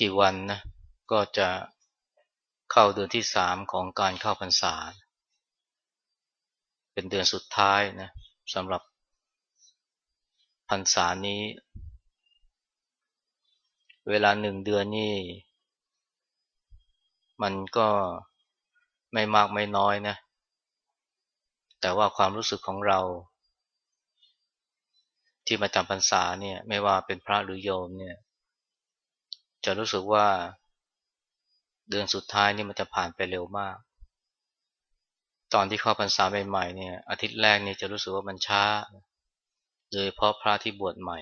กี่วันนะก็จะเข้าเดือนที่สามของการเข้าพรรษา เป็นเดือนสุดท้ายนะสำหรับพรรษานี้ เวลาหนึ่งเดือนนี่ มันก็ไม่มากไม่น้อยนะ แต่ว่าความรู้สึกของเรา ที่มาจำพรรษาเนี่ย ไม่ว่าเป็นพระหรือโยมเนี่ย จะรู้สึกว่า เดือนสุดท้ายนี่มันจะผ่านไปเร็วมาก ตอนที่เข้าพรรษาใหม่ๆเนี่ยอาทิตย์แรกนี่จะรู้สึกว่ามันช้า โดยเพราะพระที่บวชใหม่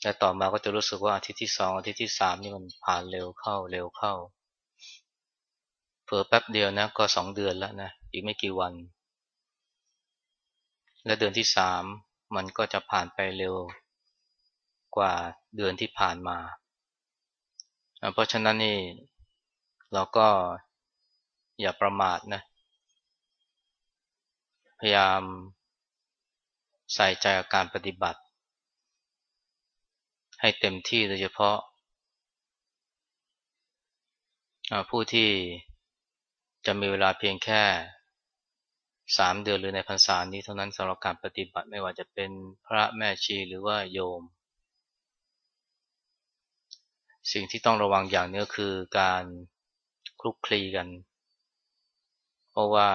แต่ต่อมาก็จะรู้สึกว่าอาทิตย์ที่สองอาทิตย์ที่สามนี่มันผ่านเร็วเข้าเร็วเข้าเพิ่แป๊บเดียวนะก็สองเดือนแล้วนะอีกไม่กี่วัน และเดือนที่สามมันก็จะผ่านไปเร็วกว่า เดือนที่ผ่านมา เพราะฉะนั้นนี่เราก็อย่าประมาทนะ พยายามใส่ใจกับการปฏิบัติ ให้เต็มที่โดยเฉพาะผู้ที่จะมีเวลาเพียงแค่สามเดือนหรือในพรรษานี้เท่านั้นสำหรับการปฏิบัติไม่ว่าจะเป็นพระแม่ชีหรือว่าโยม สิ่งที่ต้องระวังอย่างนี้ก็คือการคลุกคลีกัน เพราะว่า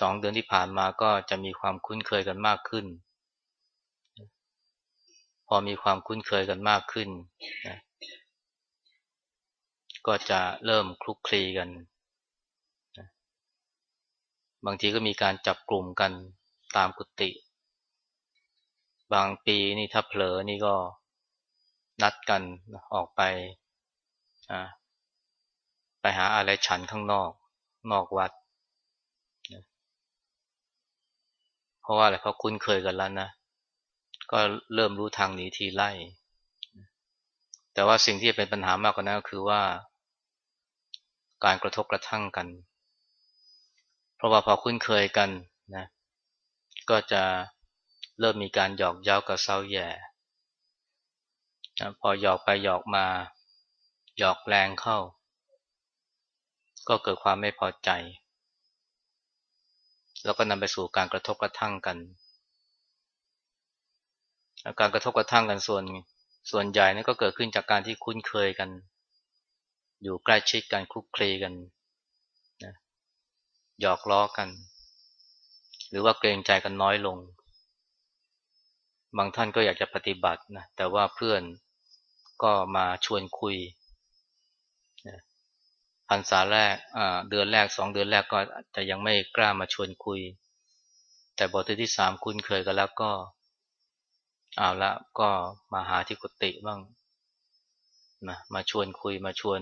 สองเดือนที่ผ่านมาก็จะมีความคุ้นเคยกันมากขึ้น พอมีความคุ้นเคยกันมากขึ้นนะก็จะเริ่มคลุกคลีกัน บางทีก็มีการจับกลุ่มกันตามกุฏิ บางปีนี่ถ้าเผลอนี่ก็ นัดกันออกไปไปหาอะไรฉันข้างนอก นอกวัด เพราะว่าอะไรเพราะคุ้นเคยกันแล้วนะ ก็เริ่มรู้ทางหนีทีไล่ แต่ว่าสิ่งที่เป็นปัญหามากกว่านั้นก็คือว่า การกระทบกระทั่งกัน เพราะว่าพอคุ้นเคยกันนะ ก็จะเริ่มมีการหยอกเย้ากับเซาแย่ พอหยอกไปหยอกมา หยอกแรงเข้า ก็เกิดความไม่พอใจ แล้วก็นำไปสู่การกระทบกระทั่งกัน การกระทบกระทั่งกันส่วนส่วนใหญ่นี่ก็เกิดขึ้นจากการที่คุ้นเคยกัน อยู่ใกล้ชิดกันคลุกคลีกันนะหยอกล้อกัน หรือว่าเกรงใจกันน้อยลง บางท่านก็อยากจะปฏิบัตินะแต่ว่าเพื่อน ก็มาชวนคุยพรรษาแรกเดือนแรกสองเดือนแรกก็จะยังไม่กล้ามาชวนคุย แต่บทที่สามคุ้นเคยกันแล้วก็เอาละก็มาหาที่กุฏิบ้างนะมาชวนคุยมาชวน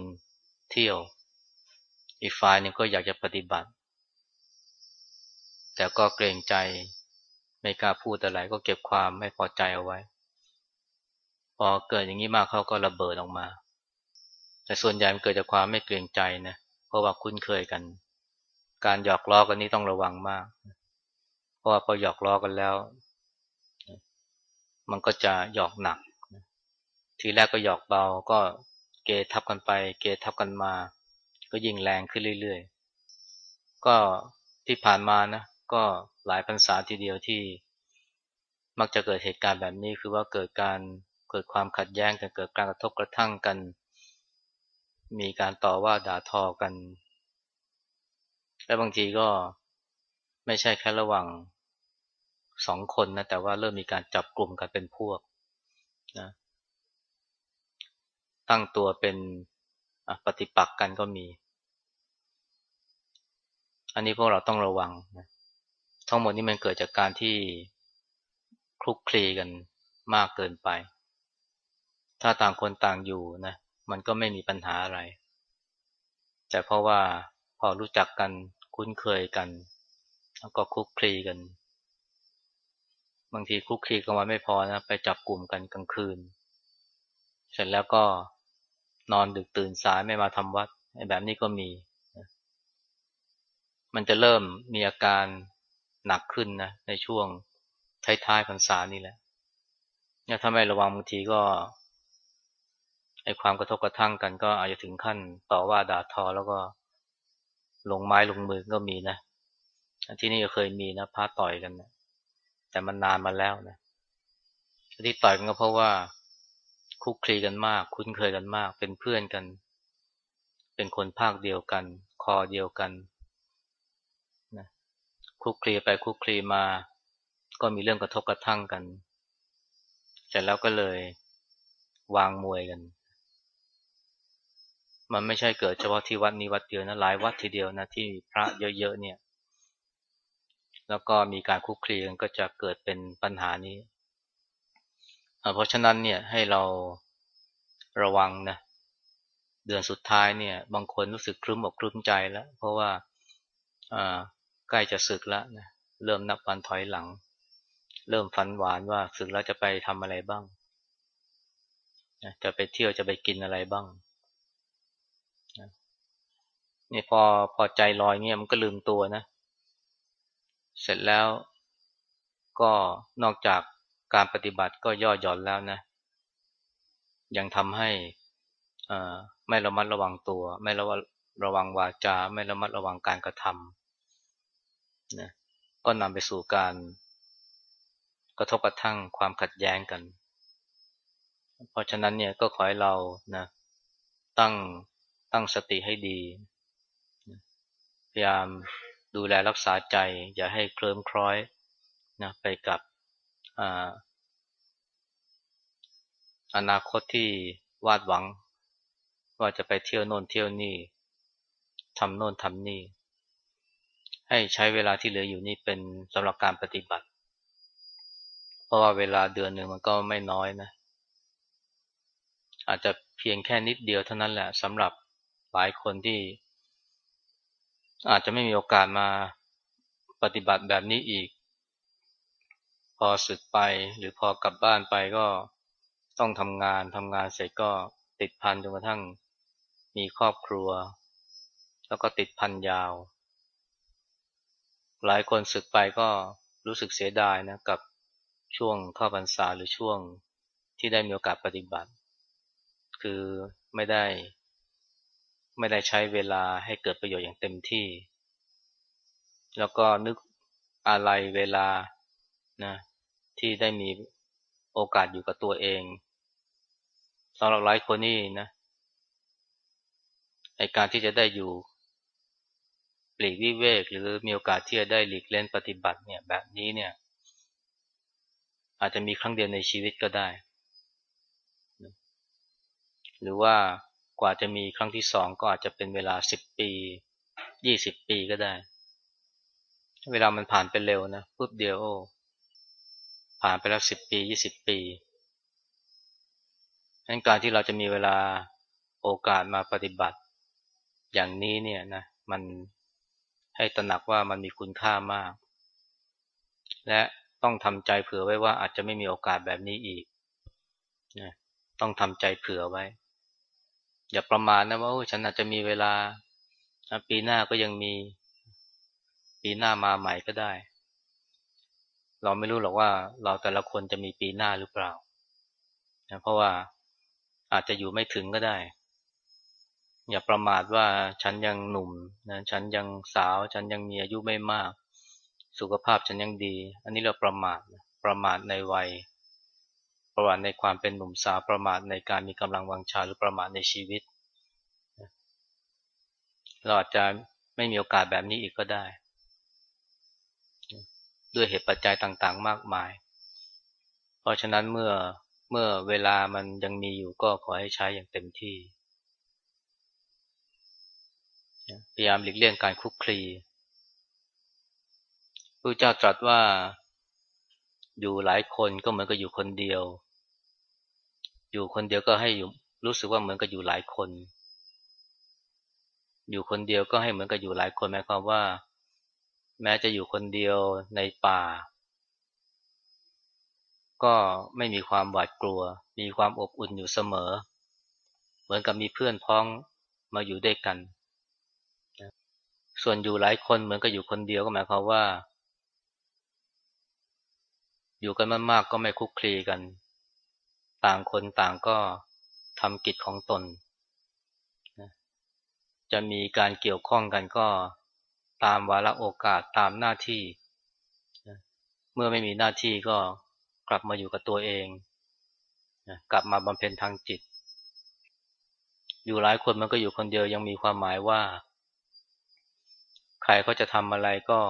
เที่ยว อีกฝ่ายนึงก็อยากจะปฏิบัติ แต่ก็เกรงใจไม่กล้าพูดอะไรก็เก็บความไม่พอใจเอาไว้ พอเกิดอย่างนี้มากเขาก็ระเบิดออกมา แต่ส่วนใหญ่มันเกิดจากความไม่เกรงใจนะเพราะว่าคุ้นเคยกัน การหยอกล้อกันนี้ต้องระวังมาก เพราะว่าพอหยอกล้อกันแล้ว มันก็จะหยอกหนัก ทีแรกก็หยอกเบาก็เกทับกันไป เกทับกันมา ก็ยิ่งแรงขึ้นเรื่อยๆ ก็ที่ผ่านมานะก็หลายพรรษาทีเดียวที่มักจะเกิดเหตุการณ์แบบนี้คือว่าเกิดการ เกิดความขัดแย้งกันเกิดการกระทบกระทั่งกัน มีการต่อว่าด่าทอกัน และบางทีก็ไม่ใช่แค่ระหว่างสองคนนะแต่ว่าเริ่มมีการจับกลุ่มกันเป็นพวกนะตั้งตัวเป็นปฏิปักษ์กันก็มี อันนี้พวกเราต้องระวังนะทั้งหมดนี้มันเกิดจากการที่คลุกคลีกันมากเกินไป ถ้าต่างคนต่างอยู่นะมันก็ไม่มีปัญหาอะไร แต่เพราะว่าพอรู้จักกันคุ้นเคยกัน แล้วก็คุกคลีกัน บางทีคุกคลีกันวันไม่พอนะไปจับกลุ่มกันกลางคืน เสร็จแล้วก็นอนดึกตื่นสายไม่มาทำวัดแบบนี้ก็มี มันจะเริ่มมีอาการหนักขึ้นนะในช่วงท้ายๆพรรษานี่แหละถ้าไม่ระวังบางทีก็ ไอ้ความกระทบกระทั่งกันก็อาจจะถึงขั้นต่อว่าด่าทอแล้วก็ลงไม้ลงมือก็มีนะที่นี่ก็เคยมีนะพาต่อยกันนะแต่มันนานมาแล้วนะที่ต่อยกันก็เพราะว่าคุกคลีกันมาก คุ้นเคยกันมาก เป็นเพื่อนกัน เป็นคนภาคเดียวกัน คอเดียวกันนะคุกคลีไปคุกคลีมา ก็มีเรื่องกระทบกระทั่งกันเสร็จแล้วก็เลยวางมวยกัน มันไม่ใช่เกิดเฉพาะที่วัดนี้วัดเดียวนะหลายวัดทีเดียวนะที่พระเยอะๆเนี่ย แล้วก็มีการคุกคลีกันก็จะเกิดเป็นปัญหานี้ เพราะฉะนั้นเนี่ยให้เราระวังนะเดือนสุดท้ายเนี่ย บางคนรู้สึกครึ้มอกครึ้มใจแล้ว เพราะว่าใกล้จะศึกแล้วนะเริ่มนับวันถอยหลัง เริ่มฝันหวานว่าศึกแล้วจะไปทำอะไรบ้างจะไปเที่ยวจะไปกินอะไรบ้าง นี่พอพอใจลอยเงี้ยมันก็ลืมตัวนะ เสร็จแล้วก็นอกจากการปฏิบัติก็ย่อหย่อนแล้วนะ ยังทำให้ไม่ระมัดระวังตัว ไม่ระวังระวังวาจา ไม่ระมัดระวังการกระทำนะก็นำไปสู่การกระทบกระทั่งความขัดแย้งกัน เพราะฉะนั้นเนี่ยก็ขอให้เรานะตั้งตั้งสติให้ดี พยายามดูแลรักษาใจ อย่าให้เคลิ้มคล้อยนะไปกับอนาคตที่วาดหวัง ว่าจะไปเที่ยวโน่นเที่ยวนี่ทำโน่นทำนี่ ให้ใช้เวลาที่เหลืออยู่นี่เป็นสำหรับการปฏิบัติ เพราะว่าเวลาเดือนหนึ่งมันก็ไม่น้อยนะ อาจจะเพียงแค่นิดเดียวเท่านั้นแหละสำหรับหลายคนที่ อาจจะไม่มีโอกาสมาปฏิบัติแบบนี้อีก พอสึกไปหรือพอกลับบ้านไปก็ต้องทำงานทำงานเสร็จก็ติดพันจนกระทั่งมีครอบครัว แล้วก็ติดพันยาว หลายคนสึกไปก็รู้สึกเสียดายนะกับช่วงเข้าพรรษาหรือช่วงที่ได้มีโอกาสปฏิบัติ คือไม่ได้ ไม่ได้ใช้เวลาให้เกิดประโยชน์อย่างเต็มที่ แล้วก็นึกอะไรเวลานะที่ได้มีโอกาสอยู่กับตัวเองสำหรับหลายคนนี่นะไอการที่จะได้อยู่หลีกวิเวก หรือมีโอกาสที่จะได้หลีกเล่นปฏิบัติเนี่ยแบบนี้เนี่ย อาจจะมีครั้งเดียวในชีวิตก็ได้ หรือว่า กว่าจะมีครั้งที่สองก็อาจจะเป็นเวลาสิบปียี่สิบปีก็ได้ เวลามันผ่านไปเร็วนะปุ๊บเดียวโอ้ผ่านไปแล้วสิบปียี่สิบปีดังการที่เราจะมีเวลาโอกาสมาปฏิบัติ อย่างนี้เนี่ยนะมันให้ตระหนักว่ามันมีคุณค่ามาก และต้องทำใจเผื่อไว้ว่าอาจจะไม่มีโอกาสแบบนี้อีกนะต้องทำใจเผื่อไว้ อย่าประมาณนะว่าฉันอาจจะมีเวลาปีหน้าก็ยังมีปีหน้ามาใหม่ก็ได้ เราไม่รู้หรอกว่าเราแต่ละคนจะมีปีหน้าหรือเปล่านะเพราะว่าอาจจะอยู่ไม่ถึงก็ได้ อย่าประมาทว่าฉันยังหนุ่มนะฉันยังสาว ฉันยังมีอายุไม่มาก สุขภาพฉันยังดี อันนี้เราประมาทประมาทในวัย ประมาทในความเป็นหนุ่มสาวประมาทในการมีกำลังวังชาหรือประมาทในชีวิต เราอาจจะไม่มีโอกาสแบบนี้อีกก็ได้ ด้วยเหตุปัจจัยต่างๆ มากมาย เพราะฉะนั้นเมื่อเมื่อเวลามันยังมีอยู่ก็ขอให้ใช้อย่างเต็มที่ พยายามหลีกเลี่ยงการคุกคลีพระเจ้าตรัสว่าอยู่หลายคนก็เหมือนกับอยู่คนเดียว อยู่คนเดียวก็ให้อยู่รู้สึกว่าเหมือนกับอยู่หลายคน อยู่คนเดียวก็ให้เหมือนกับอยู่หลายคนหมายความว่า แม้จะอยู่คนเดียวในป่า ก็ไม่มีความหวาดกลัว มีความอบอุ่นอยู่เสมอ เหมือนกับมีเพื่อนพ้องมาอยู่ด้วยกัน ส่วนอยู่หลายคนเหมือนกับอยู่คนเดียวก็หมายความว่า อยู่กันมากๆก็ไม่คุกคลีกัน ต่างคนต่างก็ทำกิจของตน จะมีการเกี่ยวข้องกันก็ตามวาระโอกาสตามหน้าที่ เมื่อไม่มีหน้าที่ก็กลับมาอยู่กับตัวเอง กลับมาบำเพ็ญทางจิต อยู่หลายคนมันก็อยู่คนเดียวยังมีความหมายว่า ใครเขาจะทำอะไรก็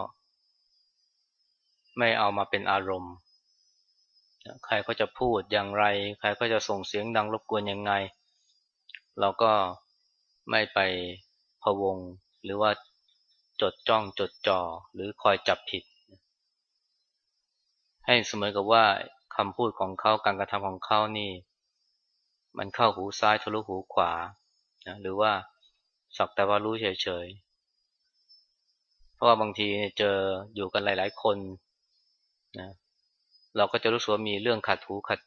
ไม่เอามาเป็นอารมณ์ ใครก็จะพูดอย่างไร ใครก็จะส่งเสียงดังรบกวนยังไง เราก็ไม่ไปพะวง หรือว่าจดจ้องจดจ่อหรือคอยจับผิด ให้เสมอกับว่าคำพูดของเขาการกระทำของเขานี่ มันเข้าหูซ้ายทะลุหูขวานะหรือว่าสักแต่ว่ารู้เฉยๆ เพราะว่าบางทีเจออยู่กันหลาย ๆ คนนะ เราก็จะรู้สึกว่ามีเรื่องขัดหูขัด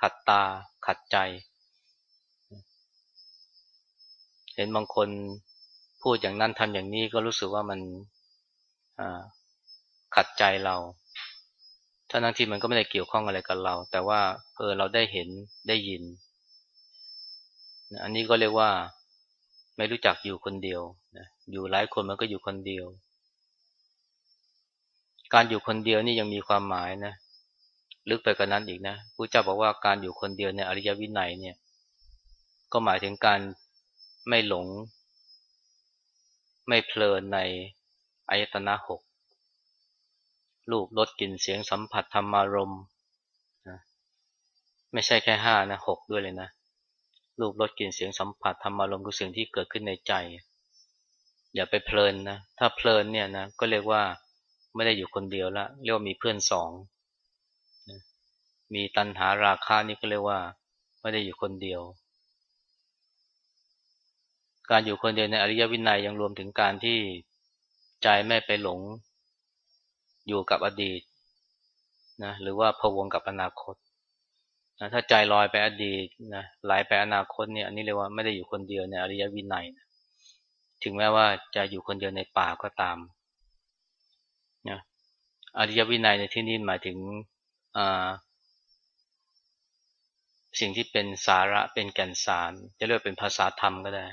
ขัดตา ขัดใจ เห็นบางคนพูดอย่างนั้นทำอย่างนี้ก็รู้สึกว่ามันขัดใจเราทั้งนั้นที่มันก็ไม่ได้เกี่ยวข้องอะไรกับเรา แต่ว่าเออเราได้เห็นได้ยิน อันนี้ก็เรียกว่าไม่รู้จักอยู่คนเดียวนะอยู่หลายคนมันก็อยู่คนเดียว การอยู่คนเดียวนี่ยังมีความหมายนะ ลึกไปกว่านั้นอีกนะพระเจ้าบอกว่าการอยู่คนเดียวในอริยวินัยเนี่ย ก็หมายถึงการไม่หลง ไม่เพลินในอายตนะหกรูปรสกลิ่นเสียงสัมผัสธรรมารมนะไม่ใช่แค่ห้านะหกด้วยเลยนะรูปรสกลิ่นเสียงสัมผัสธรรมารมคือสิ่งที่เกิดขึ้นในใจ อย่าไปเพลินนะถ้าเพลินเนี่ยนะก็เรียกว่าไม่ได้อยู่คนเดียวละเรียกว่ามีเพื่อนสอง มีตัณหาราคานี่ก็เรียกว่า ไม่ได้อยู่คนเดียว การอยู่คนเดียวในอริยวินัยยังรวมถึงการที่ใจไม่ไปหลง อยู่กับอดีตนะหรือว่าพวงกับอนาคตนะถ้าใจลอยไปอดีตนะไหลไปอนาคตเนี่ยอันนี้เรียกว่าไม่ได้อยู่คนเดียวในอริยวินัยนะถึงแม้ว่าจะอยู่คนเดียวในป่าก็ตามนะอริยวินัยในที่นี้หมายถึงอ สิ่งที่เป็นสาระเป็นแก่นสาร จะเรียกเป็นภาษาธรรมก็ได้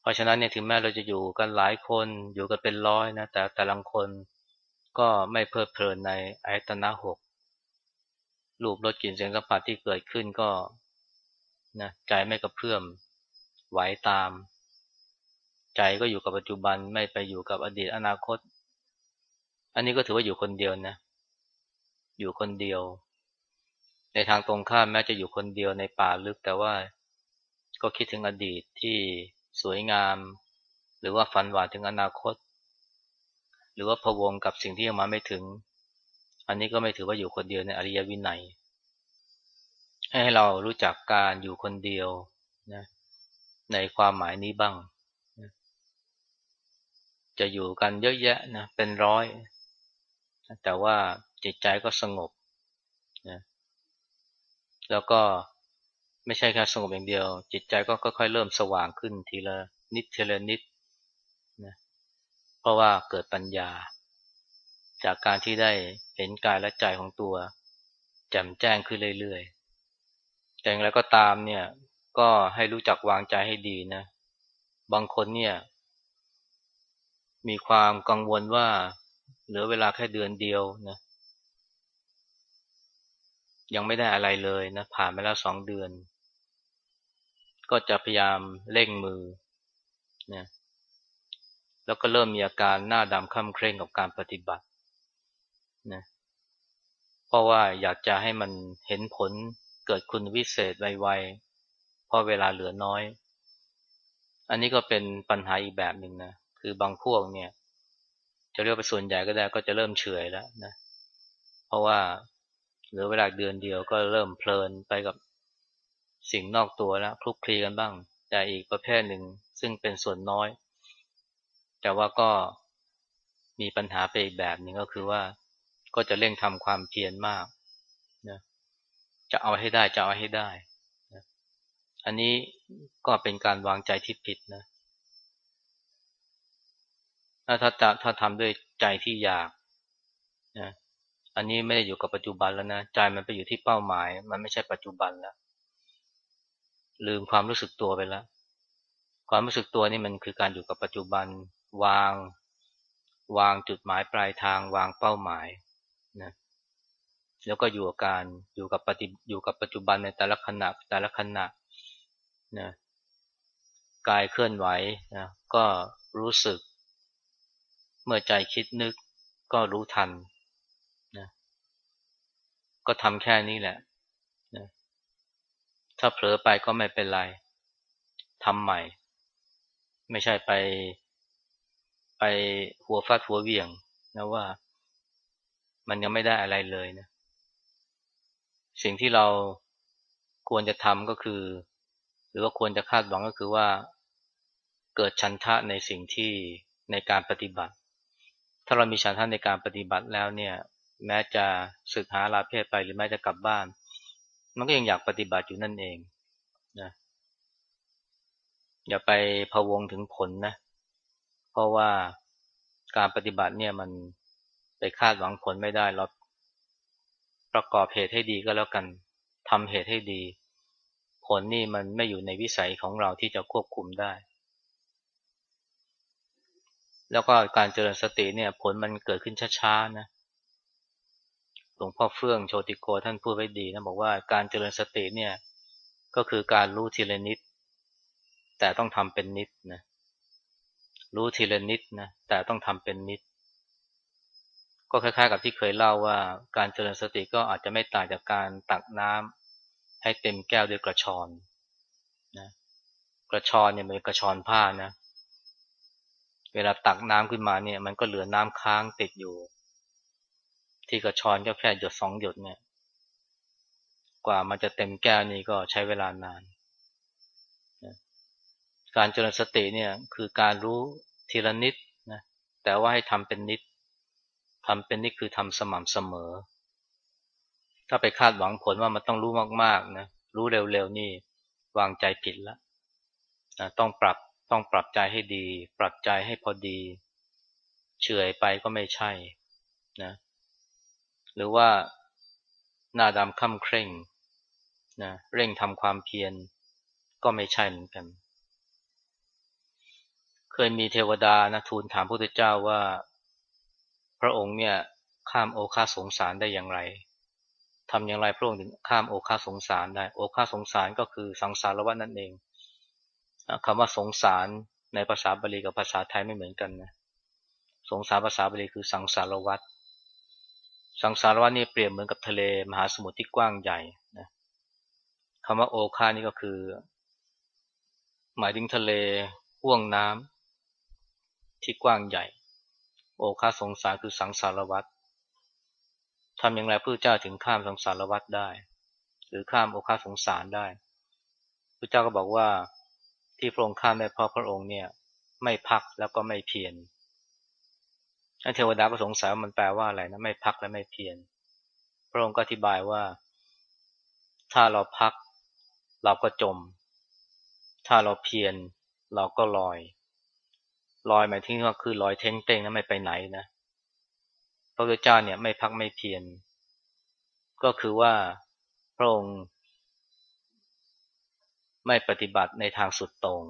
เพราะฉะนั้นเนี่ยถึงแม้เราจะอยู่กันหลายคนอยู่กันเป็นร้อยนะแต่แต่ละคนก็ไม่เพลิดเพลินในอายตนะหกรูปรสกลิ่นเสียงสัมผัสที่เกิดขึ้นก็นะใจไม่กระเพื่อมไหวตาม ใจก็อยู่กับปัจจุบันไม่ไปอยู่กับอดีตอนาคต อันนี้ก็ถือว่าอยู่คนเดียวนะ อยู่คนเดียว ในทางตรงข้ามแม้จะอยู่คนเดียวในป่าลึกแต่ว่าก็คิดถึงอดีตที่สวยงาม หรือว่าฝันหวานถึงอนาคต หรือว่าพะวงกับสิ่งที่ยังมาไม่ถึง อันนี้ก็ไม่ถือว่าอยู่คนเดียวในอริยวินัย ให้เรารู้จักการอยู่คนเดียวนะในความหมายนี้บ้างจะอยู่กันเยอะแยะนะเป็นร้อย แต่ว่าจิตใจก็สงบ แล้วก็ไม่ใช่แค่สงบอย่างเดียว จิตใจก็ค่อยๆเริ่มสว่างขึ้นทีละนิดทีละนิดนะเพราะว่าเกิดปัญญา จากการที่ได้เห็นกายและใจของตัวแจ่มแจ้งขึ้นเรื่อยๆแต่อย่างไรก็ตามเนี่ยก็ให้รู้จักวางใจให้ดีนะ บางคนเนี่ย มีความกังวลว่าเหลือเวลาแค่เดือนเดียวนะ ยังไม่ได้อะไรเลยนะผ่านไปแล้วสองเดือน ก็จะพยายามเร่งมือนะแล้วก็เริ่มมีอาการหน้าดำค่ำเคร่งกับการปฏิบัตินะเพราะว่าอยากจะให้มันเห็นผลเกิดคุณวิเศษไวๆเพราะเวลาเหลือน้อย อันนี้ก็เป็นปัญหาอีกแบบหนึ่งนะคือบางพวกเนี่ย จะเรียกไปส่วนใหญ่ก็ได้ก็จะเริ่มเฉยแล้วนะเพราะว่า เหลือเวลาเดือนเดียวก็เริ่มเพลินไปกับสิ่งนอกตัวแล้วคลุกคลีกันบ้าง แต่อีกประเภทหนึ่งซึ่งเป็นส่วนน้อย แต่ว่าก็มีปัญหาไปอีกแบบหนึ่งก็คือว่าก็จะเร่งทำความเพียรมากนะจะเอาให้ได้จะเอาให้ได้นะอันนี้ก็เป็นการวางใจที่ผิดนะถ้าถ้าถ้าทำด้วยใจที่อยากนะ อันนี้ไม่ได้อยู่กับปัจจุบันแล้วนะใจมันไปอยู่ที่เป้าหมาย มันไม่ใช่ปัจจุบันแล้ว ลืมความรู้สึกตัวไปแล้ว ความรู้สึกตัวนี่มันคือการอยู่กับปัจจุบัน วาง วางจุดหมายปลายทาง วางเป้าหมายนะแล้วก็อยู่กับการอยู่กับปฏิอยู่กับปัจจุบันในแต่ละขณะแต่ละขณะนะกายเคลื่อนไหวนะก็รู้สึก เมื่อใจคิดนึกก็รู้ทัน ก็ทำแค่นี้แหละนะถ้าเผลอไปก็ไม่เป็นไรทำใหม่ ไม่ใช่ไป ไปหัวฟาดหัวเวี่ยงนะว่า มันยังไม่ได้อะไรเลยนะ สิ่งที่เราควรจะทำก็คือ หรือว่าควรจะคาดหวังก็คือว่า เกิดชันทะในสิ่งที่ในการปฏิบัติ ถ้าเรามีชันทะในการปฏิบัติแล้วเนี่ย แม้จะศึกหาลาเพศไปหรือแม้จะกลับบ้าน มันก็ยังอยากปฏิบัติอยู่นั่นเองนะอย่าไปพะวงถึงผลนะ เพราะว่าการปฏิบัติเนี่ยมันไปคาดหวังผลไม่ได้เราประกอบเหตุให้ดีก็แล้วกันทำเหตุให้ดี ผลนี่มันไม่อยู่ในวิสัยของเราที่จะควบคุมได้ แล้วก็การเจริญสติเนี่ย ผลมันเกิดขึ้นช้าๆนะ ลวงพ่อเฟื่องโชติโกท่านพูดไว้ดีนะบอกว่าการเจริญสติเนี่ยก็คือการรู้ทีละนิด แต่ต้องทำเป็นนิดนะรู้ทีละนิดนะแต่ต้องทำเป็นนิด ก็คล้ายๆ กับที่เคยเล่าว่า การเจริญสติก็อาจจะไม่ต่างจากการตักน้ำให้เต็มแก้วด้วยกระชอนนะกระชอนเนี่ยเป็นกระชอนผ้านะเวลาตักน้ำขึ้นมาเนี่ย มันก็เหลือน้ำค้างติดอยู่ ที่กระชอนก็แค่หยดสองหยดเนี่ย กว่ามันจะเต็มแก้วนี่ก็ใช้เวลานาน การเจริญสติเนี่ยคือการรู้ทีละนิดนะแต่ว่าให้ทำเป็นนิดทำเป็นนี่คือทำสม่ำเสมอ ถ้าไปคาดหวังผลว่ามันต้องรู้มากๆนะรู้เร็วๆนี่วางใจผิดแล้วนะต้องปรับต้องปรับใจให้ดี ปรับใจให้พอดี เฉื่อยไปก็ไม่ใช่นะ หรือว่าหน้าดำค่ำเคร่งนะเร่งทำความเพียรก็ไม่ใช่เหมือนกัน เคยมีเทวดานะทูลถามพระพุทธเจ้าว่า พระองค์เนี่ยข้ามโอคาสงสารได้อย่างไรทำอย่างไรพระองค์ถึงข้ามโอคาสงสารได้ โอคาสงสารก็คือสังสารวัฏนั่นเองคำว่าสงสารในภาษาบาลีกับภาษาไทยไม่เหมือนกันนะ สงสารภาษาบาลีคือสังสารวัฏ สังสารวัฏนี่เปรียบเหมือนกับทะเลมหาสมุทรที่กว้างใหญ่นะคำว่าโอคานี่ก็คือ หมายถึงทะเลห่วงน้ำที่กว้างใหญ่ โอคาสงสารคือสังสารวัฏทำอย่างไรพระเจ้าถึงข้ามสังสารวัฏได้ หรือข้ามโอคาสงสารได้พระเจ้าก็บอกว่าที่พระองค์ข้ามได้เพราะพระองค์เนี่ย ไม่พักแล้วก็ไม่เพียร เทวดาก็สงสัยว่ามันแปลว่าอะไรนะไม่พักและไม่เพียรพระองค์ก็อธิบายว่า ถ้าเราพัก เราก็จม ถ้าเราเพียรเราก็ลอย ลอยหมายถึงว่าคือลอยเท่งเต้งนะไม่ไปไหนนะพระพุทธเจ้าเนี่ยไม่พักไม่เพียรก็คือว่าพระองค์ไม่ปฏิบัติในทางสุดตรง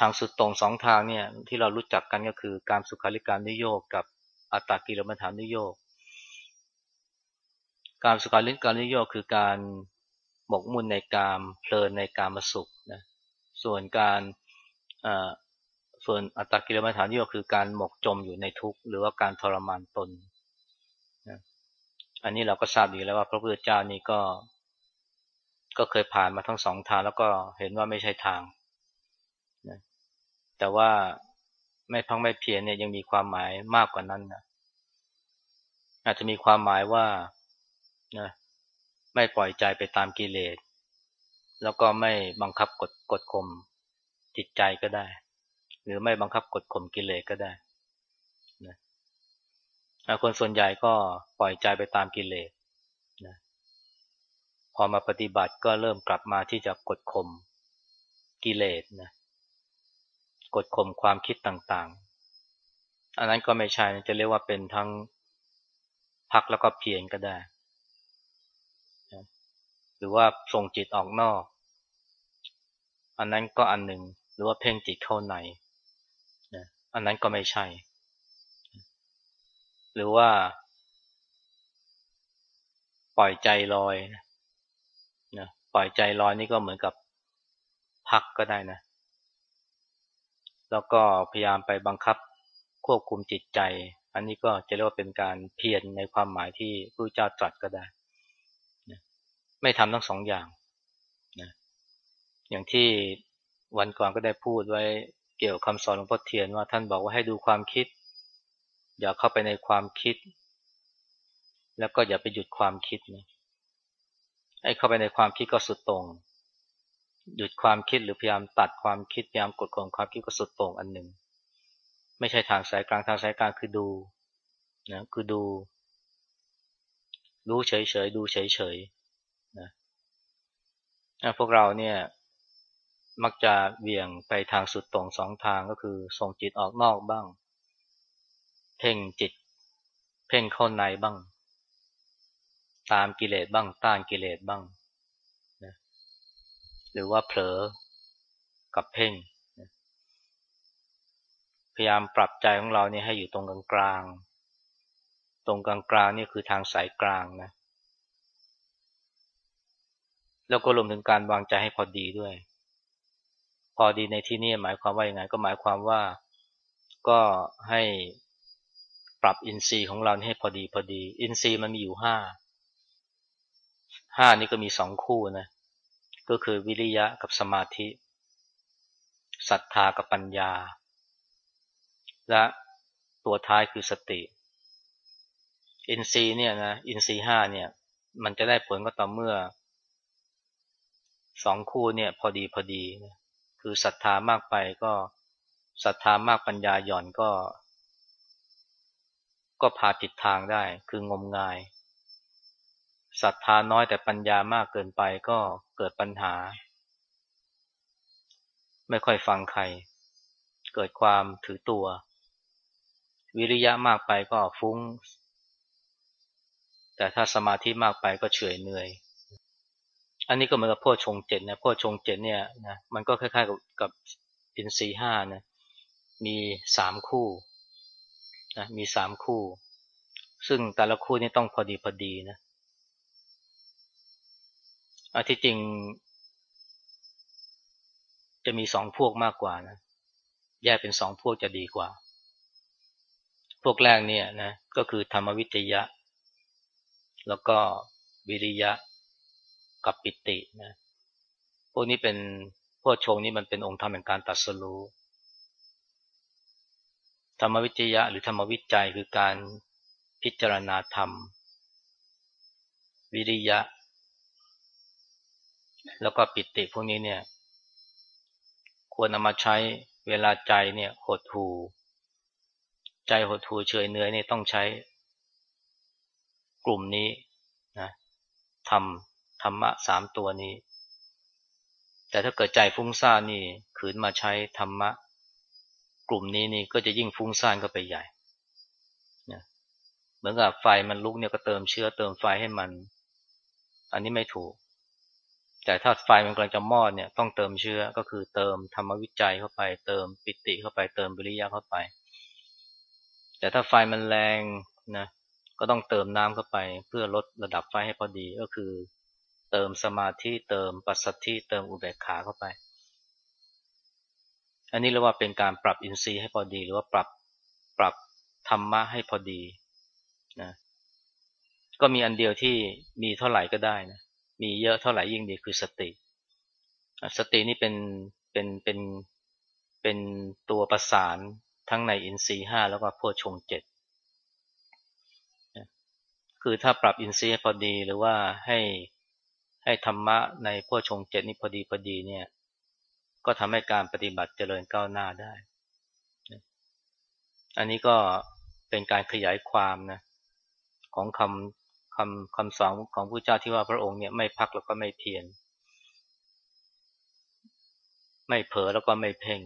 ทางสุดตรงสองทางเนี่ยที่เรารู้จักกันก็คือการสุขาริการนิโยกกับอัตตากิลมัฐานนิโยกการสุขาริการนิโยกคือการหมกมุ่นในกามเพลินในการมสุขนะส่วนการส่วนอัตตกิลมัฐานนี่ก็คือการหมกจมอยู่ในทุกข์หรือว่าการทรมานตนนะอันนี้เราก็ทราบดีแล้วว่าพระพุทธเจ้านี่ก็ ก็เคยผ่านมาทั้งสองทางแล้วก็เห็นว่าไม่ใช่ทาง แต่ว่าไม่พังไม่เพียรเนี่ยยังมีความหมายมากกว่านั้นนะอาจจะมีความหมายว่านะไม่ปล่อยใจไปตามกิเลส แล้วก็ไม่บังคับกดกดข่มจิตใจก็ได้ หรือไม่บังคับกดข่มกิเลสก็ได้นะคนส่วนใหญ่ก็ปล่อยใจไปตามกิเลสนะพอมาปฏิบัติก็เริ่มกลับมาที่จะกดข่มกิเลสนะ กดข่มความคิดต่างๆ อันนั้นก็ไม่ใช่จะเรียกว่าเป็นทั้งพักแล้วก็เพียรก็ได้ หรือว่าส่งจิตออกนอก อันนั้นก็อันหนึ่ง หรือว่าเพ่งจิตเข้าในอันนั้นก็ไม่ใช่ หรือว่า ปล่อยใจลอยนะปล่อยใจลอยนี่ก็เหมือนกับพักก็ได้นะ แล้วก็พยายามไปบังคับควบคุมจิตใจ อันนี้ก็จะเรียกว่าเป็นการเพียรในความหมายที่พระเจ้าตรัสก็ได้ ไม่ทำทั้งสองอย่างนะอย่างที่วันก่อนก็ได้พูดไว้เกี่ยวคำสอนหลวงพ่อเทียนว่าท่านบอกว่าให้ดูความคิด อย่าเข้าไปในความคิด แล้วก็อย่าไปหยุดความคิดนะให้เข้าไปในความคิดก็สุดตรง หยุดความคิดหรือพยายามตัดความคิดพยายามกดข่มความคิดก็สุดโตรงอันหนึ่ง ไม่ใช่ทางสายกลางทางสายกลางคือดูนะคือดู รู้เฉยๆดูเฉยๆนะพวกเราเนี่ยมักจะเบี่ยงไปทางสุดตรงสองทางก็คือส่งจิตออกนอกบ้าง เพ่งจิต เพ่งเข้าในบ้าง ตามกิเลสบ้างต้านกิเลสบ้าง หรือว่าเผลอกับเพ่ง พยายามปรับใจของเราเนี่ยให้อยู่ตรงกลางๆตรงกลางๆนี่คือทางสายกลางนะแล้วก็รวมถึงการวางใจให้พอดีด้วย พอดีในที่นี้หมายความว่าอย่างไงก็หมายความว่าก็ให้ปรับอินทรีย์ของเราให้พอดีพอดี อินทรีย์มันมีอยู่ห้าห้านี่ก็มีสองคู่นะ ก็คือวิริยะกับสมาธิศรัทธากับปัญญา และตัวท้ายคือสติอินทรีย์เนี่ยนะอินทรีย์ห้าเนี่ย มันจะได้ผลก็ต่อเมื่อสองคู่เนี่ยพอดีพอดีคือศรัทธามากไปก็ศรัทธามากปัญญาหย่อนก็ ก็พาผิดทางได้คืองมงาย ศรัทธาน้อยแต่ปัญญามากเกินไปก็เกิดปัญหา ไม่ค่อยฟังใคร เกิดความถือตัว วิริยะมากไปก็ฟุ้ง แต่ถ้าสมาธิมากไปก็เฉยเหนื่อย อันนี้ก็เหมือนกับพ่อชงเจ็ดนะพ่อชงเจ็ดเนี่ยนะมันก็คล้ายๆกับกับอินทรีห้านะมีสามคู่นะมีสามคู่ ซึ่งแต่ละคู่นี่ต้องพอดีพอดีนะ อันที่จริง จะมีสองพวกมากกว่านะ แยกเป็นสองพวกจะดีกว่า พวกแรกเนี่ยนะก็คือธรรมวิจยะ แล้วก็วิริยะกับปิตินะ พวกนี้เป็นพวกชงนี้มันเป็นองค์ธรรมแห่งการตัดสู้ธรรมวิจยะ หรือธรรมวิจัยคือการพิจารณาธรรม วิริยะ แล้วก็ปิติพวกนี้เนี่ย ควรนำมาใช้เวลาใจเนี่ยหดหูใจหดหูเฉยเนื้อเนี่ยต้องใช้ กลุ่มนี้นะทำธรรมะสามตัวนี้ แต่ถ้าเกิดใจฟุ้งซ่านนี่ขืนมาใช้ธรรมะ กลุ่มนี้นี่ก็จะยิ่งฟุ้งซ่านก็ไปใหญ่นี่ยเหมือนกับไฟมันลุกเนี่ยก็เติมเชื้อเติมไฟให้มัน อันนี้ไม่ถูก แต่ถ้าไฟมันกำลังจะมอดเนี่ยต้องเติมเชื้อก็คือเติมธรรมวิจัยเข้าไป เติมปิติเข้าไปเติมบริยะเข้าไป แต่ถ้าไฟมันแรงนะก็ต้องเติมน้ำเข้าไป เพื่อลดระดับไฟให้พอดีก็คือ เติมสมาธิเติมปัสสัทธิเติมอุเบกขาเข้าไป อันนี้เรียกว่าเป็นการปรับอินทรีย์ให้พอดี หรือว่าปรับปรับธรรมะให้พอดีนะก็มีอันเดียวที่มีเท่าไหร่ก็ได้นะ มีเยอะเท่าไหร่ยิ่งดีคือสติ สตินี่เป็นเป็นเป็นเป็นตัวประสานทั้งในอินทรีย์ห้าแล้วก็พวชงเจ็ดคือถ้าปรับอินทรีย์พอดีหรือว่าให้ให้ธรรมะในพ่อชงเจ็ดนี้พอดีพอดีเนี่ย ก็ทำให้การปฏิบัติเจริญก้าวหน้าได้ อันนี้ก็เป็นการขยายความนะของคำ คำคำสอนของพระเจ้าที่ว่าพระองค์เนี่ยไม่พักแล้วก็ไม่เพียรไม่เผลอแล้วก็ไม่เพ่ง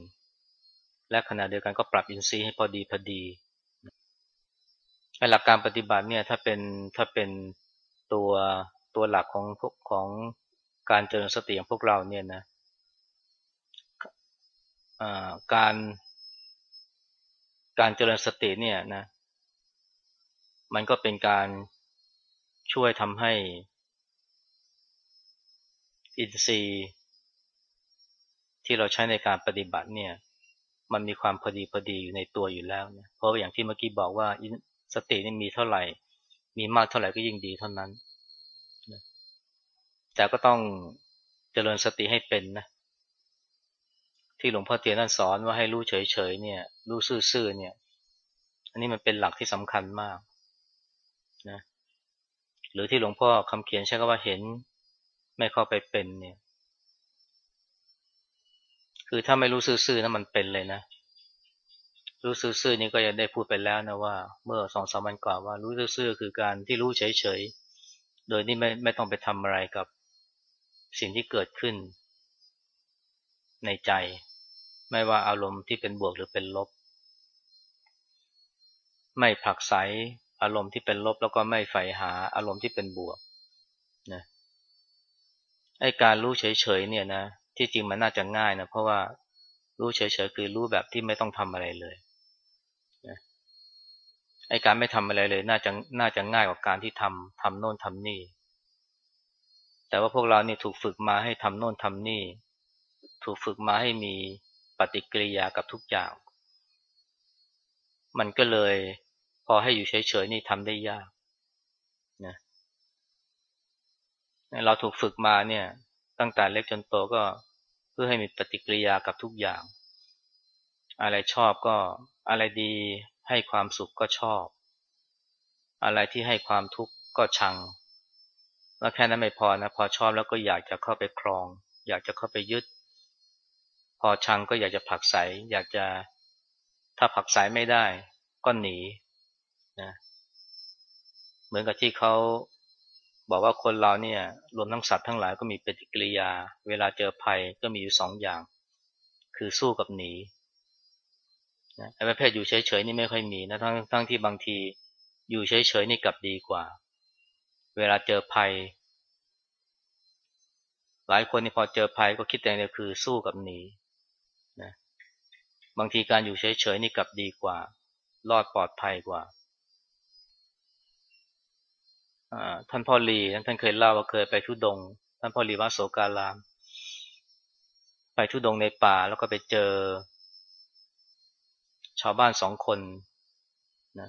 และขณะเดียวกันก็ปรับอินทรีย์ให้พอดีพอดีหลักการปฏิบัติเนี่ยถ้าเป็นถ้าเป็นตัวตัวหลักของพวกของการเจริญสติของพวกเราเนี่ยนะการการเจริญสติเนี่ยนะมันก็เป็นการ ช่วยทำให้ อินทรีย์ที่เราใช้ในการปฏิบัติเนี่ย มันมีความพอดีพอดีอยู่ในตัวอยู่แล้วนะเพราะอย่างที่เมื่อกี้บอกว่าสตินี่มีเท่าไหร่ มีมากเท่าไหร่ก็ยิ่งดีเท่านั้นนะแต่ก็ต้องเจริญสติให้เป็นนะที่หลวงพ่อเตียนท่านสอนว่าให้รู้เฉยๆเนี่ย รู้ซื่อๆเนี่ย อันนี้มันเป็นหลักที่สำคัญมากนะ หรือที่หลวงพ่อคำเขียนใช้คำว่าเห็น ไม่เข้าไปเป็นเนี่ย คือถ้าไม่รู้ซื่อๆนะมันเป็นเลยนะ รู้ซื่อๆนี่ก็ยังได้พูดไปแล้วนะว่า เมื่อสองสามวันก่อนว่ารู้ซื่อๆคือการที่รู้เฉยๆ โดยที่ไม่ไม่ต้องไปทำอะไรกับสิ่งที่เกิดขึ้น ในใจ ไม่ว่าอารมณ์ที่เป็นบวกหรือเป็นลบ ไม่ผักใส อารมณ์ที่เป็นลบแล้วก็ไม่ใฝ่หาอารมณ์ที่เป็นบวกนะไอ้การรู้เฉยๆเนี่ยนะที่จริงมันน่าจะง่ายนะเพราะว่ารู้เฉยๆคือรู้แบบที่ไม่ต้องทำอะไรเลยนะไอ้การไม่ทำอะไรเลย น่าจะน่าจะง่ายกว่าการที่ทำทำโน่นทำนี่ แต่ว่าพวกเราเนี่ถูกฝึกมาให้ทำโน่นทำนี่ ถูกฝึกมาให้มีปฏิกิริยากับทุกอย่าง มันก็เลย พอให้อยู่เฉยๆนี่ทำได้ยากนะเราถูกฝึกมาเนี่ย ตั้งแต่เล็กจนโตก็เพื่อให้มีปฏิกิริยากับทุกอย่าง อะไรชอบก็อะไรดีให้ความสุขก็ชอบ อะไรที่ให้ความทุกข์ก็ชังแล้วแค่นั้นไม่พอนะพอชอบแล้วก็อยากจะเข้าไปครอง อยากจะเข้าไปยึด พอชังก็อยากจะผักใสอยากจะถ้าผักใสไม่ได้ก็หนี นะเหมือนกับที่เขาบอกว่าคนเราเนี่ย รวมทั้งสัตว์ทั้งหลายก็มีปฏิกิริยา เวลาเจอภัยก็มีอยู่สองอย่าง คือสู้กับหนีนะไอ้ประเภทอยู่เฉยๆนี่ไม่ค่อยมีนะทั้งทั้งที่บางทีอยู่เฉยๆนี่กลับดีกว่า เวลาเจอภัย หลายคนนี่พอเจอภัยก็คิดแต่เดียวคือสู้กับหนีนะบางทีการอยู่เฉยๆนี่กลับดีกว่า รอดปลอดภัยกว่า ท่านพ่อลีท่านเคยเล่าว่าเคยไปทุดง ท่านพ่อลีวัดโสการาม ไปทุดงในป่าแล้วก็ไปเจอ ชาวบ้านสองคนนะ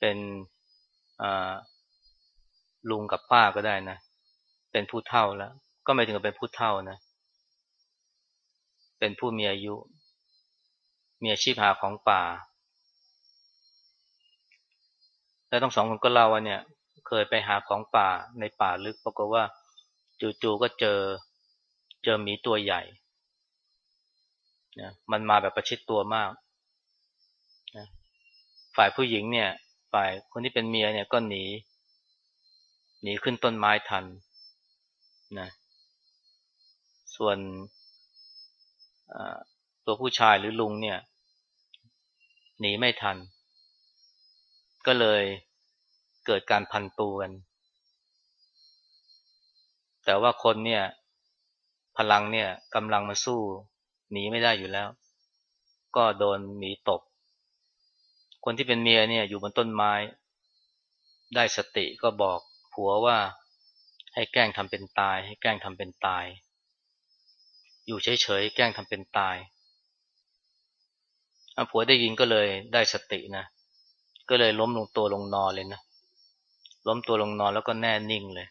เป็นลุงกับป้าก็ได้นะ เป็นผู้เฒ่าแล้ว ก็ไม่ถึงกับเป็นผู้เฒ่านะ เป็นผู้มีอายุ มีอาชีพหาของป่า แล้วต้งสองคนก็เล่าว่าเนี่ย เคยไปหาของป่าในป่าลึกปรากฏว่า จู่ๆก็เจอเจอหมีตัวใหญ่นะมันมาแบบประชิดตัวมากนะฝ่ายผู้หญิงเนี่ย ฝ่ายคนที่เป็นเมียเนี่ยก็หนีหนีขึ้นต้นไม้ทันนะส่วนตัวผู้ชายหรือลุงเนี่ย หนีไม่ทัน ก็เลย เกิดการพันตูกัน แต่ว่าคนเนี่ย พลังเนี่ยกำลังมาสู้หนีไม่ได้อยู่แล้ว ก็โดนหมีตก คนที่เป็นเมียเนี่ยอยู่บนต้นไม้ ได้สติก็บอกผัวว่าให้แกล้งทำเป็นตาย ให้แกล้งทำเป็นตาย อยู่เฉยๆแกล้งทำเป็นตายผัวได้ยินก็เลยได้สตินะ ก็เลยล้มลงตัวลงนอนเลยนะ ล้มตัวลงนอนแล้วก็แน่นิ่งเลย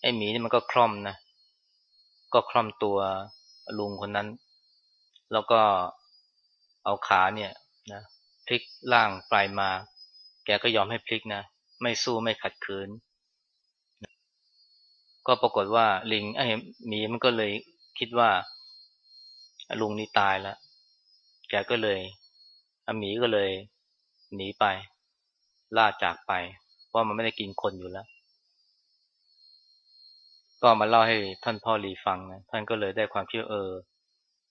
ไอ้หมีนี่มันก็คล่อมนะ ก็คล่อมตัวลุงคนนั้น แล้วก็เอาขาเนี่ยนะพลิกล่างปลายมา แกก็ยอมให้พลิกนะ ไม่สู้ไม่ขัดขืน ก็ปรากฏว่าลิงไอ้หมีมันก็เลยคิดว่า ลุงนี่ตายแล้ว แกก็เลยอหมีก็เลยหนีไป ล่าจากไป เพราะมันไม่ได้กินคนอยู่แล้ว ก็มาเล่าให้ท่านพ่อรีฟังนะท่านก็เลยได้ความคิดเออ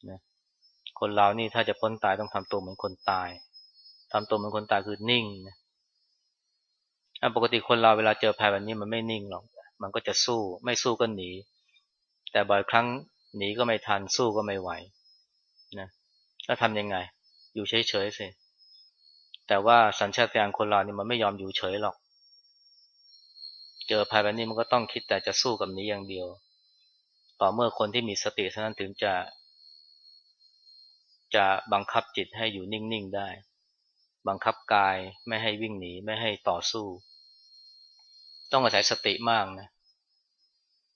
นะคนเรานี่ถ้าจะพ้นตายต้องทำตัวเหมือนคนตายทำตัวเหมือนคนตายคือนิ่งนะปกติคนเราเวลาเจอภัยแบบนี้มันไม่นิ่งหรอก มันก็จะสู้ ไม่สู้ก็หนี แต่บ่อยครั้งหนีก็ไม่ทันสู้ก็ไม่ไหวแล้วทำยังไง อยู่เฉยๆสิแต่ว่าสัญชาตญาณคนเรานี่มันไม่ยอมอยู่เฉยหรอก เจอภัยแบบนี้มันก็ต้องคิดแต่จะสู้กับนี้อย่างเดียว ต่อเมื่อคนที่มีสติเท่านั้นถึงจะ จะบังคับจิตให้อยู่นิ่งๆได้ บังคับกายไม่ให้วิ่งหนีไม่ให้ต่อสู้ ต้องอาศัยสติมากนะ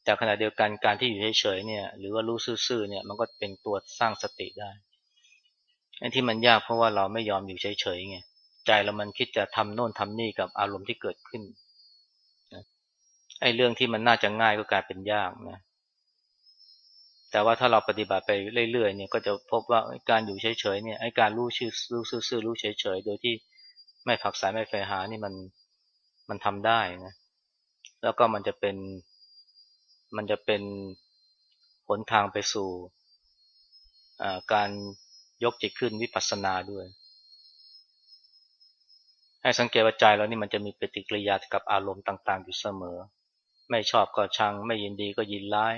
แต่ขณะเดียวกันการที่อยู่เฉยๆเนี่ย หรือว่ารู้ซื่อๆเนี่ยมันก็เป็นตัวสร้างสติได้ไอ้ที่มันยากเพราะว่าเราไม่ยอมอยู่เฉยๆไงใจเรามันคิดจะทำโน่นทำนี่กับอารมณ์ที่เกิดขึ้น ไอ้เรื่องที่มันน่าจะง่ายก็กลายเป็นยากนะแต่ว่าถ้าเราปฏิบัติไปเรื่อยๆเนี่ยก็จะพบว่าการอยู่เฉยๆเนี่ยไอ้การรู้ชื่อรู้ซื่อรู้เฉยๆโดยที่ไม่ผักสายไม่ไฟหานี่มันมันทำได้นะแล้วก็มันจะเป็นมันจะเป็นหนทางไปสู่การยกจิตขึ้นวิปัสสนาด้วย ให้สังเกตว่าใจเรานี่มันจะมีปฏิกิริยากับอารมณ์ต่าง ๆ อยู่เสมอ ไม่ชอบก็ชัง ไม่ยินดีก็ยินร้าย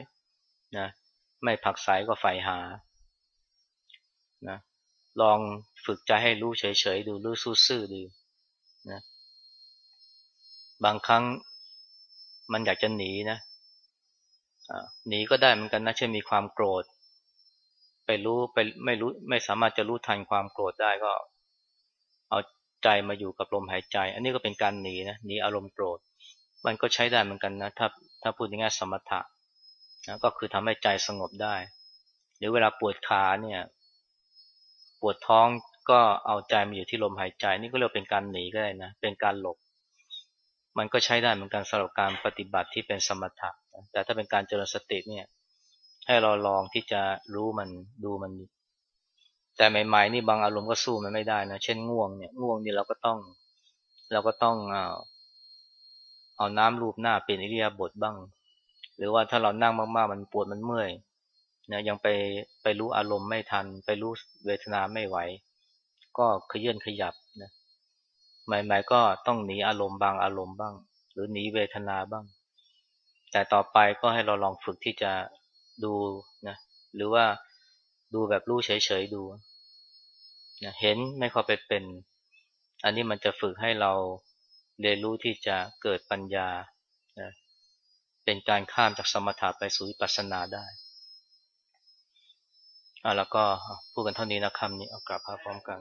นะไม่ผักใสก็ใฝ่หานะลองฝึกใจให้รู้เฉยๆดูรู้ซื่อๆดูนะบางครั้งมันอยากจะหนีนะหนีก็ได้เหมือนกันนะเช่นมีความโกรธ ไปรู้ไปไม่รู้ไม่สามารถจะรู้ทันความโกรธได้ก็ เอาใจมาอยู่กับลมหายใจ อันนี้ก็เป็นการหนีนะหนีอารมณ์โกรธ มันก็ใช้ได้เหมือนกันนะถ้าถ้าพูดง่ายๆสมถะนะก็คือทำให้ใจสงบได้ หรือเวลาปวดขาเนี่ย ปวดท้องก็เอาใจมาอยู่ที่ลมหายใจ นี่ก็เรียกเป็นการหนีก็ได้นะ เป็นการหลบ มันก็ใช้ได้เหมือนกันสำหรับการปฏิบัติที่เป็นสมถะ แต่ถ้าเป็นการเจริญสติเนี่ย ให้เราลองที่จะรู้มันดูมัน แต่ใหม่ๆนี่บางอารมณ์ก็สู้มันไม่ได้นะ เช่นง่วงเนี่ย ง่วงนี่เราก็ต้อง เราก็ต้องอา เอาน้ำรูปหน้าเปลี่ยนอิริยาบถบ้าง หรือว่าถ้าเรานั่งมากๆ มันปวดมันเมื่อยนะยังไปไปรู้อารมณ์ไม่ทัน ไปรู้เวทนาไม่ไหว ก็ขยื่นขยับนะใหม่ๆก็ต้องหนีอารมณ์บางอารมณ์บ้าง หรือหนีเวทนาบ้าง แต่ต่อไปก็ให้เราลองฝึกที่จะดูนะหรือว่าดูแบบรู้เฉยๆดูนะเห็นไม่เข้าไปเป็น อันนี้มันจะฝึกให้เรา เรียนรู้ที่จะเกิดปัญญานะเป็นการข้ามจากสมถะไปสู่วิปัสสนาได้อ่าแล้วก็พูดกันเท่านี้นะคำนี้เอากลับพาพร้อมกัน